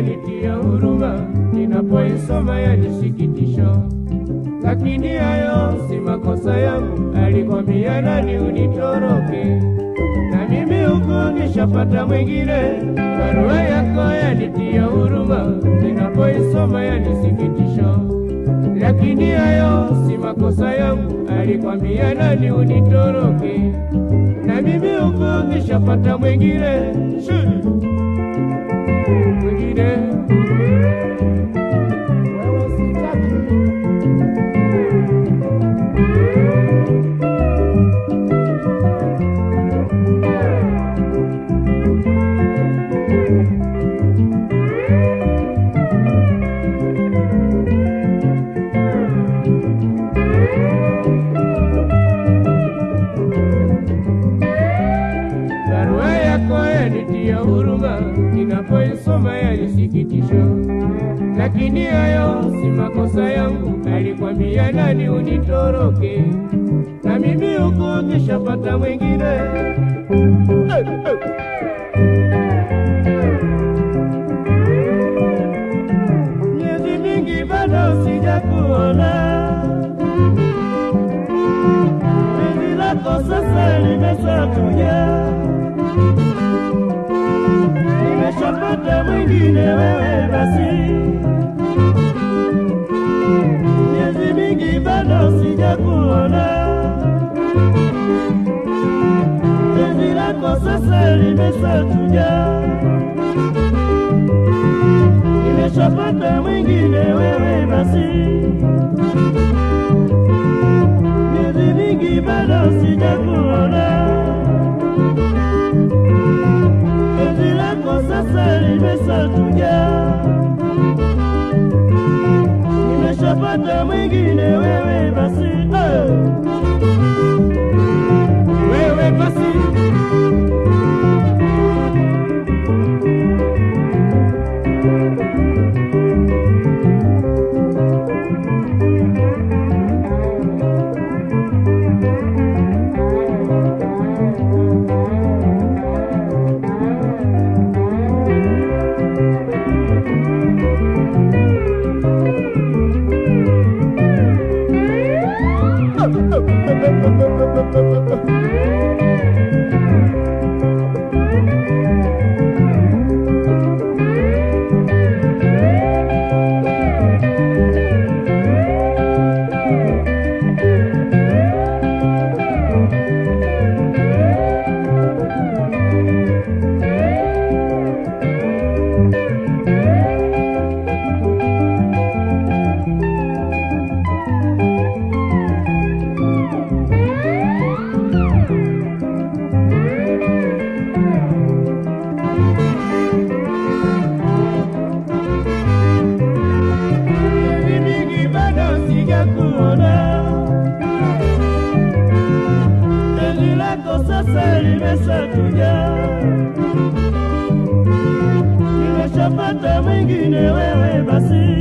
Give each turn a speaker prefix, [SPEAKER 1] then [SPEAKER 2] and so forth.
[SPEAKER 1] huruma ninapoisoma yanisikitisho, lakini hayo si makosa yangu. Alikwambia nani unitoroke, na mimi huku nishapata mwingine. Barua yako yanitia huruma ninapoisoma yanisikitisho, lakini hayo si makosa yangu. Alikwambia nani unitoroke, na mimi huku nishapata mwingine. Huruma ninapoisoma yanisikitisho, lakini hayo si makosa yangu. Alikwambia nani unitoroke, na mimi huku nishapata mwingine. Mingi bado sijakuona, penzi sasa limeshakuja nimeshapata mwingine wewe basi, miezi mingi bado sijakuona, penzi lako sasa limeshachuja, nimeshapata mwingine wewe basi, miezi mingi bado sijakuona sasa limeshakuja, nimeshapata mwingine wewe basi,